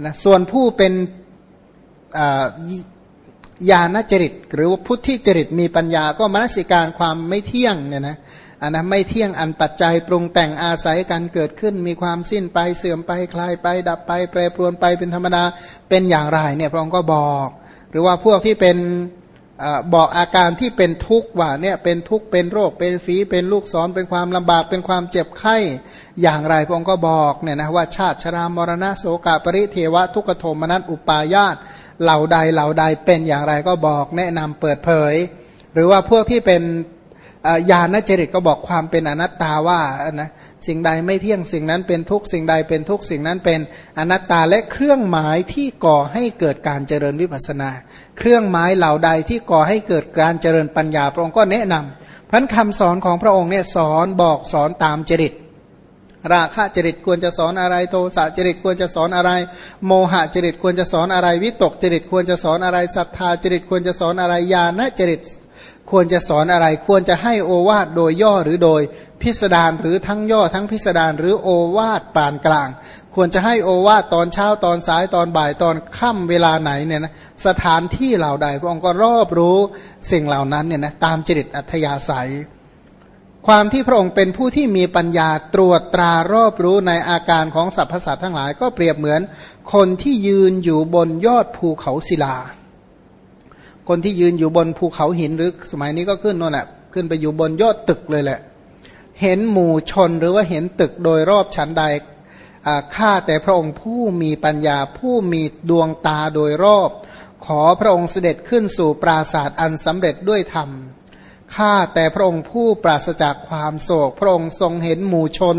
นะส่วนผู้เป็นญาณจริต หรือว่าพุทธิจริตมีปัญญาก็มนสิการความไม่เที่ยงเนี่ยนะอันนะไม่เที่ยงอันปัจจัยปรุงแต่งอาศัยการเกิดขึ้น มีความสิ้นไปเสื่อมไปคลายไป ดับไป แปรปรวนไปเป็นธรรมดาเป็นอย่างไรเนี่ยพระองค์ก็บอก หรือว่าพวกที่เป็น บอกอาการที่เป็นทุกข์ว่าเนี่ยเป็นทุกข์เป็นโรคเป็นฝีเป็นลูกศรเป็นความลำบากเป็นความเจ็บไข้อย่างไรพระองค์ก็บอกเนี่ยนะว่าชาติชรามรณะโสกาปริเทวะทุกขโทมนัสอุปายาตเหล่าใดเหล่าใดเป็นอย่างไรก็บอกแนะนำเปิดเผย หรือว่าพวกที่เป็น ญาณจริตก็บอกความเป็นอนัตตาว่านะสิ่งใดไม่เที่ยงสิ่งนั้นเป็นทุกสิ่งใดเป็นทุกสิ่งนั้นเป็นอนัตตาและเครื่องหมายที่ก่อให้เกิดการเจริญวิปัสนา เครื่องหมายเหล่าใดที่ก่อให้เกิดการเจริญปัญญาพระองค์ก็แนะนำพันคำสอนของพระองค์เนี่ยสอนบอกสอนตามจริต ราคะจริตควรจะสอนอะไรโทสะจริตควรจะสอนอะไร โมหะจริตควรจะสอนอะไรวิตกจริตควรจะสอนอะไรศรัทธาจริตควรจะสอนอะไรญาณจริต ควรจะสอนอะไร ควรจะให้โอวาทโดยย่อหรือโดยพิสดารหรือทั้งย่อทั้งพิสดารหรือโอวาทปานกลาง ควรจะให้โอวาทตอนเช้าตอนสายตอนบ่ายตอนค่ำเวลาไหนเนี่ยนะสถานที่เหล่าใด พระองค์ก็รอบรู้สิ่งเหล่านั้นเนี่ยนะตามจริตอัธยาศัย ความที่พระองค์เป็นผู้ที่มีปัญญาตรวจตรารอบรู้ในอาการของสรรพสัตว์ทั้งหลายก็เปรียบเหมือน คนที่ยืนอยู่บนยอดภูเขาศิลา คนที่ยืนอยู่บนภูเขาหินหรือสมัยนี้ก็ขึ้นนั่นแหละขึ้นไปอยู่บนยอดตึกเลยแหละ เห็นหมู่ชนหรือว่าเห็นตึกโดยรอบชั้นใดข้าแต่พระองค์ผู้มีปัญญาผู้มีดวงตาโดยรอบ ขอพระองค์เสด็จขึ้นสู่ปราศาสตร์อันสำเร็จด้วยธรรมข้าแต่พระองค์ผู้ปราศจากความโศก พระองค์ทรงเห็นหมู่ชน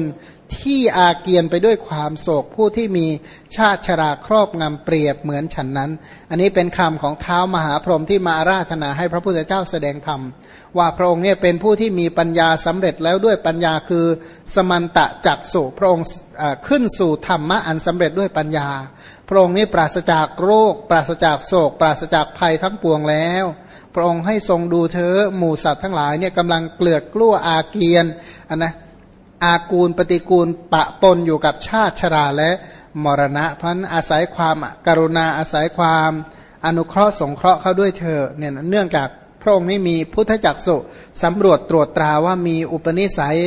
ที่อาเกียนไปด้วยความโศกผู้ที่มีชาติชราครอบงำเปรียบเหมือนฉันนั้น อันนี้เป็นคำของเท้ามหาพรหมที่มาอาราธนาให้พระพุทธเจ้าแสดงธรรม ว่าพระองค์เนี่ยเป็นผู้ที่มีปัญญาสำเร็จแล้วด้วยปัญญาคือสมันตะจักสุพระองค์ขึ้นสู่ธรรมะอันสำเร็จด้วยปัญญา พระองค์นี้ปราศจากโรค ปราศจากโศก ปราศจากภัยทั้งปวงแล้วพระองค์ให้ทรงดูเธอหมู่สัตว์ทั้งหลายเนี่ยกำลังเกลือกกลั้วอาเกียนอันนะ อากูลปฏิกูลปะปนอยู่กับชาติชราและมรณะเพราะนั้นอาศัยความกรุณาอาศัยความอนุเคราะห์สงเคราะห์เข้าด้วยเธอเนี่ยเนื่องจากพระองค์นี้มีพุทธจักสุสำรวจตรวจตราว่ามีอุปนิสัย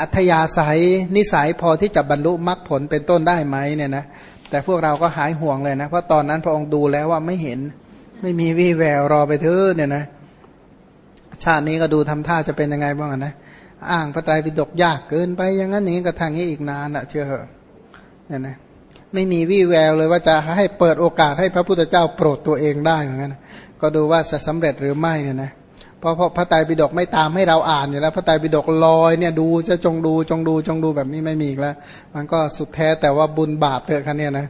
อัธยาศัย นิสัยพอที่จะบรรลุมรรคผลเป็นต้นได้ไหมเนี่ยนะแต่พวกเราก็หายห่วงเลยนะเพราะตอนนั้นพระองค์ดูแล้วว่าไม่เห็น ไม่มีวี่แววรอไปเถอะเนี่ยนะ ชาตินี้ก็ดูทำท่าจะเป็นยังไงบ้างนะ อ้างพระไตรปิฎกยากเกินไปอย่างนั้นอย่างนี้ก็ทางนี้อีกนานอะเชื่อเหอะเนี่ยนะไม่มีวี่แววเลยว่าจะให้เปิดโอกาสให้พระพุทธเจ้าโปรดตัวเองได้เหมือนกันก็ดูว่าจะสำเร็จหรือไม่เนี่ยนะเพราะพระไตรปิฎกไม่ตามให้เราอ่านอยู่แล้วพระไตรปิฎกลอยเนี่ยดูจะจงดูจงดูจงดูแบบนี้ไม่มีแล้ว มันก็สุดแท้แต่ว่าบุญบาปเถอะคันเนี่ยนะ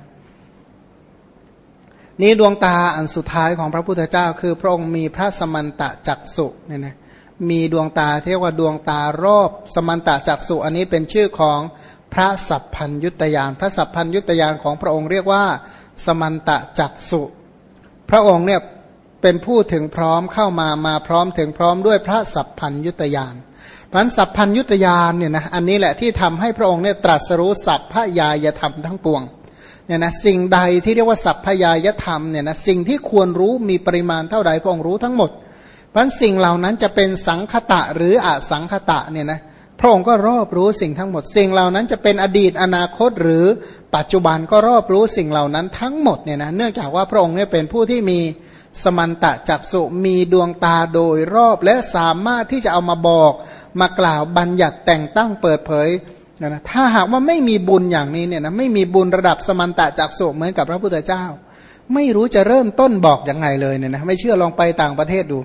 นี่ดวงตาอันสุดท้ายของพระพุทธเจ้า คือพระองค์มีพระสมันตะจักสุเนี่ยนะ มีดวงตาเรียกว่าดวงตารอบสมันตะจักสุอันนี้เป็นชื่อของพระสัพพัญยุตยานพระสัพพัญยุตยานของพระองค์เรียกว่า สมันตะจักสุ พระองค์เนี่ยเป็นผู้ถึงพร้อมเข้ามามาพร้อมถึงพร้อมด้วยพระสัพพัญยุตยานพันสัพพัญยุตยานเนี่ยนะอันนี้แหละที่ทำให้พระองค์เนี่ยตรัสรู้สัพพยายธรรมทั้งปวงเนี่ยนะสิ่งใดที่เรียกว่าสัพพยายธรรมเนี่ยนะสิ่งที่ควรรู้มีปริมาณเท่าใดพระองค์รู้ทั้งหมด พันสิ่งเหล่านั้นจะเป็นสังคตะหรืออสังคตะเนี่ยนะพระองค์ก็รอบรู้สิ่งทั้งหมด สิ่งเหล่านั้นจะเป็นอดีตอนาคตหรือปัจจุบันก็รอบรู้สิ่งเหล่านั้นทั้งหมดเนี่ยนะเนื่องจากว่าพระองค์เนี่ยเป็นผู้ที่มีสมันตะจักสุมีดวงตาโดยรอบและสามารถที่จะเอามาบอกมากล่าวบัญญัติแต่งตั้งเปิดเผยนะถ้าหากว่าไม่มีบุญอย่างนี้เนี่ยนะไม่มีบุญระดับสมันตะจักสุเหมือนกับพระพุทธเจ้า ไม่รู้จะเริ่มต้นบอกยังไงเลยเนี่ยนะไม่เชื่อลองไปต่างประเทศดู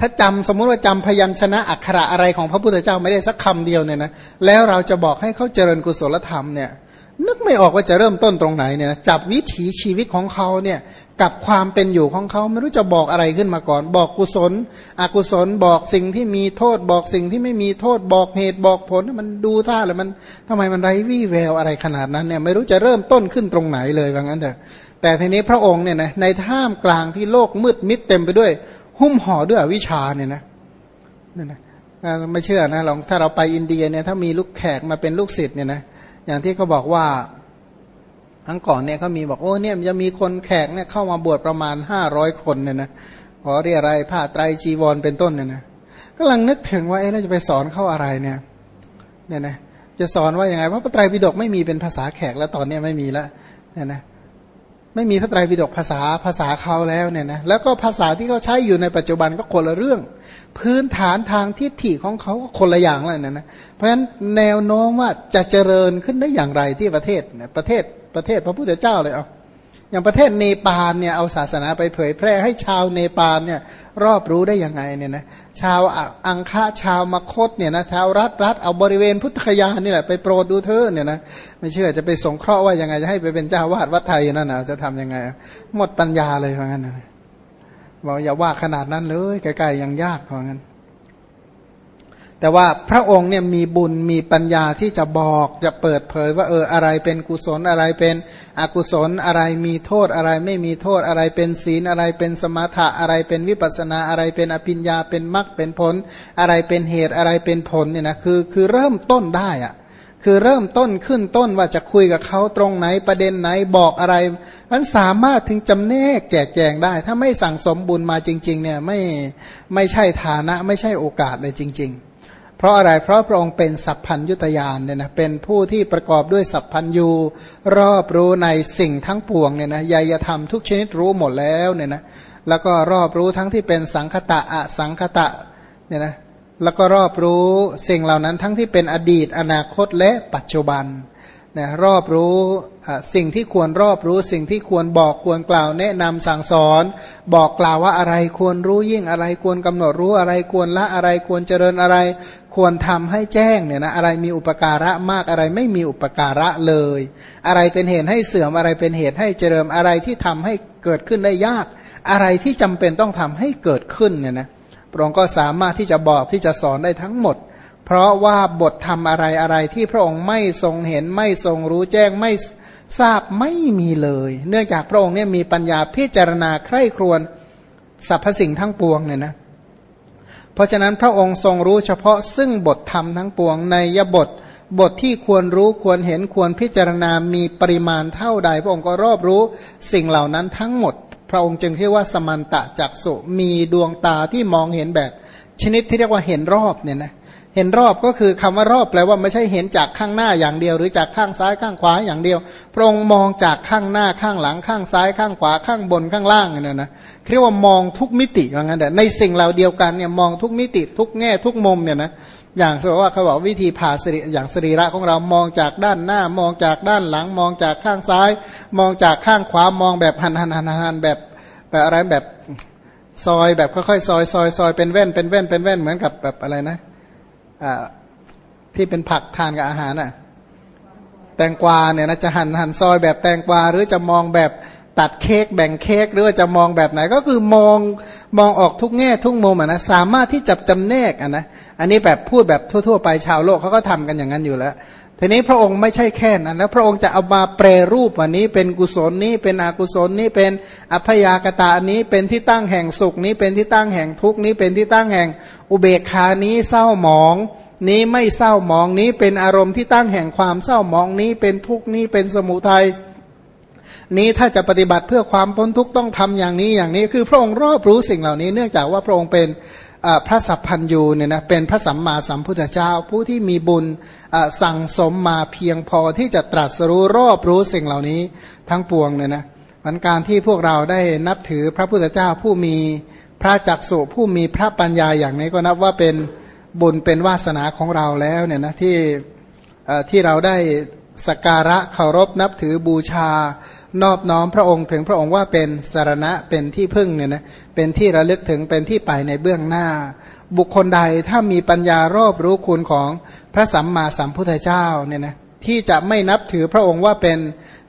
ถ้าจำสมมุติว่าจำพยัญชนะอักขระอะไรของพระพุทธเจ้าไม่ได้สักคำเดียวเนี่ยนะแล้วเราจะบอกให้เขาเจริญกุศลธรรมเนี่ยนึกไม่ออกว่าจะเริ่มต้นตรงไหนเนี่ยจับวิถีชีวิตของเขาเนี่ยกับความเป็นอยู่ของเขาไม่รู้จะบอกอะไรขึ้นมาก่อน บอกกุศล อกุศลบอกสิ่งที่มีโทษ บอกสิ่งที่ไม่มีโทษ บอกเหตุบอกผลมันดูท่าเลยมันทำไมมันไร้วี่แววอะไรขนาดนั้นเนี่ยไม่รู้จะเริ่มต้นขึ้นตรงไหนเลยว่างั้นเถอะแต่ทีนี้พระองค์เนี่ยนะในท่ามกลางที่โลกมืดมิดเต็มไปด้วย หุ้มห่อด้วยวิชาเนี่ยนะนี่นะไม่เชื่อนะลองถ้าเราไปอินเดียเนี่ยถ้ามีลูกแขกมาเป็นลูกศิษย์เนี่ยนะอย่างที่เขาบอกว่าครั้งก่อนเนี่ยเขามีบอกโอ้เนี่ยจะมีคนแขกเนี่ยเข้ามาบวชประมาณห้าร้อยคนเนี่ยนะขอเรียอะไรผ้าไตรจีวรเป็นต้นเนี่ยนะกำลังนึกถึงว่าเอ๊ะเราจะไปสอนเข้าอะไรเนี่ยเนี่ยนะจะสอนว่าอย่างไงเพราะพระไตรปิฎกไม่มีเป็นภาษาแขกแล้วตอนนี้ไม่มีแล้วเนี่ยนะ ไม่มีพระไตรปิฎกภาษาภาษาเขาแล้วเนี่ยนะแล้วก็ภาษาที่เขาใช้อยู่ในปัจจุบันก็คนละเรื่อง พื้นฐานทางทิฏฐิของเขาก็คนละอย่างแล้วเนี่ยนะเพราะฉะนั้นแนวโน้มว่าจะเจริญขึ้นได้อย่างไรที่ประเทศประเทศประเทศพระพุทธเจ้าเลยเอา อย่างประเทศเนปาลเนี่ยเอาศาสนาไปเผยแพร่ให้ชาวเนปาลเนี่ยรอบรู้ได้ยังไงเนี่ยนะชาวอังคาชาวมคตเนี่ยนะชาวรัฐรัฐเอาบริเวณพุทธคยานี่แหละไปโปรดดูเธอเนี่ยนะไม่เชื่อจะไปสงเคราะห์ว่ายังไงจะให้ไปเป็นเจ้าวาดวัดไทยนั่นนะจะทํำยังไง หมดปัญญาเลยเพราะงั้นนะบอกอย่าว่าขนาดนั้นเลยใกล้ๆยังยากเพราะงั้น แต่ว่าพระองค์เนี่ยมีบุญมีปัญญาที่จะบอกจะเปิดเผยว่าเอออะไรเป็นกุศลอะไรเป็นอกุศลอะไรมีโทษอะไรไม่มีโทษอะไรเป็นศีลอะไรเป็นสมถะอะไรเป็นวิปัสนาอะไรเป็นอภิญญาเป็นมรรคเป็นผล อะไรเป็นเหตุอะไรเป็นผลเนี่ยนะคือคือเริ่มต้นได้อะคือเริ่มต้นขึ้นต้นว่าจะคุยกับเขาตรงไหนประเด็นไหนบอกอะไรมันสามารถถึงจำแนกแจกแจงได้ ถ้าไม่สั่งสมบุญมาจริง ๆ เนี่ยไม่ไม่ใช่ฐานะไม่ใช่โอกาสเลยจริง ๆ เพราะอะไร เพราะพระองค์เป็นสัพพัญยุตยานเนี่ยนะเป็นผู้ที่ประกอบด้วยสัพพัญยูรอบรู้ในสิ่งทั้งปวงเนี่ยนะยายธรรมทุกชนิดรู้หมดแล้วเนี่ยนะแล้วก็รอบรู้ทั้งที่เป็นสังคตะอสังคตะเนี่ยนะแล้วก็รอบรู้สิ่งเหล่านั้นทั้งที่เป็นอดีตอนาคตและปัจจุบัน นะรอบรู้สิ่งที่ควรรอบรู้ สิ่งที่ควรบอกควรกล่าวแนะนำสั่งสอน บอกกล่าวว่าอะไรควรรู้ยิ่งอะไรควรกำหนดรู้อะไรควรละอะไรควรเจริญอะไร ควรทำให้แจ้งเนี่ยนะอะไรมีอุปการะมากอะไรไม่มีอุปการะเลย อะไรเป็นเหตุให้เสื่อมอะไรเป็นเหตุให้เจริญอะไรที่ทำให้เกิดขึ้นได้ยาก อะไรที่จำเป็นต้องทำให้เกิดขึ้นเนี่ยนะพระองค์ก็สามารถที่จะบอกที่จะสอนได้ทั้งหมด เพราะว่าบททำอะไรอะไรที่พระองค์ไม่ทรงเห็นไม่ทรงรู้แจ้งไม่ทราบไม่มีเลย เนื่องจากพระองค์เนี่ยมีปัญญาพิจารณาใคร่ครวญสรรพสิ่งทั้งปวงเนี่ยนะเพราะฉะนั้นพระองค์ทรงรู้เฉพาะซึ่งบทธรรมทั้งปวงในยบทบทที่ควรรู้ควรเห็นควรพิจารณามีปริมาณเท่าใด พระองค์ก็รอบรู้สิ่งเหล่านั้นทั้งหมด พระองค์จึงเรียกว่าสมันตะจักสุมีดวงตาที่มองเห็นแบบ ชนิดที่เรียกว่าเห็นรอบเนี่ยนะ เห็นรอบก็คือคำว่ารอบแปลว่าไม่ใช่เห็นจากข้างหน้าอย่างเดียว หรือจากข้างซ้ายข้างขวาอย่างเดียว พระองค์มองจากข้างหน้าข้างหลังข้างซ้ายข้างขวาข้างบนข้างล่างเนี่ยนะเรียกว่ามองทุกมิติว่างั้นแต่ในสิ่งเราเดียวกันเนี่ยมองทุกมิติทุกแง่ทุกมุมเนี่ยนะอย่างสมมติว่าเขาบอกวิธีผ่าสรีอย่างสรีระของเรามองจากด้านหน้ามองจากด้านหลัง มองจากข้างซ้าย มองจากข้างขวามองแบบหันหันหันหันแบบแบบอะไรแบบซอยแบบค่อยๆซอยซอยซอยเป็นแว่นเป็นแว่นเป็นแว่นเหมือนกับแบบอะไรนะ ที่เป็นผักทานกับอาหารน่ะแตงกวาเนี่ยนะจะหั่นหั่นซอยแบบแตงกวาหรือจะมองแบบตัดเค้กแบ่งเค้กหรือว่าจะมองแบบไหนก็คือมองมองออกทุกแง่ทุกมุมอะนะสามารถที่จับจำแนกอะนะอันนี้แบบพูดแบบทั่ว ๆ ไปชาวโลกเขาก็ทำกันอย่างนั้นอยู่แล้ว ทีนี้พระองค์ไม่ใช่แค่นั้นแล้วพระองค์จะเอามาแปรรูปวันนี้เป็นกุศลนี้เป็นอกุศลนี้เป็นอัพยากตานี้เป็นที่ตั้งแห่งสุขนี้เป็นที่ตั้งแห่งทุกนี้เป็นที่ตั้งแห่งอุเบกขานี้เศร้าหมอง นี้ไม่เศร้าหมองนี้เป็นอารมณ์ที่ตั้งแห่งความเศร้าหมองนี้เป็นทุกนี้เป็นสมุทัยนี้ถ้าจะปฏิบัติเพื่อความพ้นทุกข์ต้องทำอย่างนี้อย่างนี้ คือพระองค์รอบรู้สิ่งเหล่านี้เนื่องจากว่าพระองค์เป็น พระสัพพัญยูเนี่ยนะเป็นพระสัมมาสัมพุทธเจ้าผู้ที่มีบุญสั่งสมมาเพียงพอที่จะตรัสรู้รอบรู้สิ่งเหล่านี้ทั้งปวงเนี่ยนะมันการที่พวกเราได้นับถือพระพุทธเจ้าผู้มีพระจักสุผู้มีพระปัญญาอย่างนี้ก็นับว่าเป็นบุญเป็นวาสนาของเราแล้วเนี่ยนะที่ที่เราได้สักการะเคารพนับถือบูชา นอบน้อมพระองค์ถึงพระองค์ว่าเป็นสารณะเป็นที่พึ่งเนี่ยนะเป็นที่ระลึกถึงเป็นที่ไปในเบื้องหน้า บุคคลใดถ้ามีปัญญารอบรู้คุณของพระสัมมาสัมพุทธเจ้าเนี่ยนะที่จะไม่นับถือพระองค์ว่าเป็น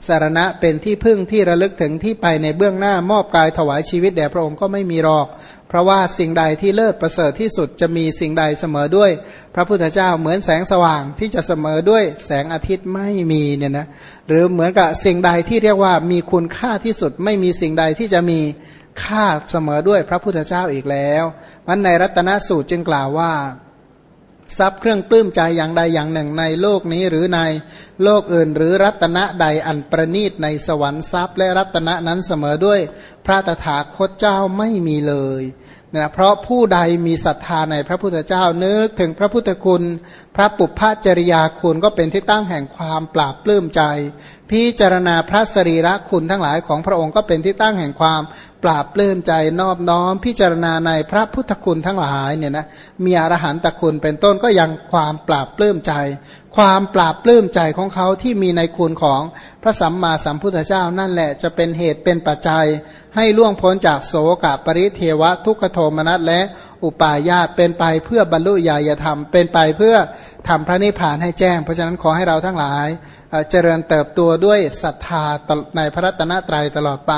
สารณะเป็นที่พึ่งที่ระลึกถึงที่ไปในเบื้องหน้ามอบกายถวายชีวิตแด่พระองค์ก็ไม่มีหรอก เพราะว่าสิ่งใดที่เลิศประเสริฐที่สุดจะมีสิ่งใดเสมอด้วย พระพุทธเจ้าเหมือนแสงสว่างที่จะเสมอด้วยแสงอาทิตย์ไม่มีเนี่ยนะหรือเหมือนกับสิ่งใดที่เรียกว่ามีคุณค่าที่สุด ไม่มีสิ่งใดที่จะมีค่าเสมอด้วยพระพุทธเจ้าอีกแล้วมันในรัตนสูตรจึงกล่าวว่า ทรัพย์เครื่องปลื้มใจอย่างใดอย่างหนึ่งในโลกนี้หรือในโลกอื่น หรือรัตนะใดอันประณีตในสวรรค์ทรัพย์และรัตนะนั้นเสมอด้วยพระตถาคตเจ้าไม่มีเลย นะเพราะผู้ใดมีศรัทธาในพระพุทธเจ้านึกถึงพระพุทธคุณ พระปุพพจริยาคุณก็เป็นที่ตั้งแห่งความปราบปลื้มใจ พิจารณาพระสรีระคุณทั้งหลายของพระองค์ก็เป็นที่ตั้งแห่งความปราบปลื้มใจนอบน้อม พิจารณาในพระพุทธคุณทั้งหลายเนี่ยนะมีอรหันตคุณเป็นต้นก็ยังความปราบปลื้มใจ ความปราบปลื้มใจของเขาที่มีในคุณของพระสัมมาสัมพุทธเจ้านั่นแหละจะเป็นเหตุเป็นปัจจัย ให้ล่วงพ้นจากโสกปริเทวะทุกขโทมนัสและอุปาญาตเป็นไปเพื่อบรรลุญาณธรรม เป็นไปเพื่อทำพระนิพพานให้แจ้ง เพราะฉะนั้นขอให้เราทั้งหลายเจริญเติบโตด้วยศรัทธาในพระรัตนตรัยตลอดไป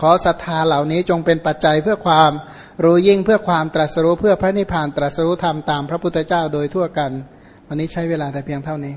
ขอศรัทธาเหล่านี้จงเป็นปัจจัยเพื่อความรู้ยิ่งเพื่อความตรัสรู้เพื่อพระนิพพานตรัสรู้ธรรมตามพระพุทธเจ้าโดยทั่วกัน วันนี้ใช้เวลาแต่เพียงเท่านี้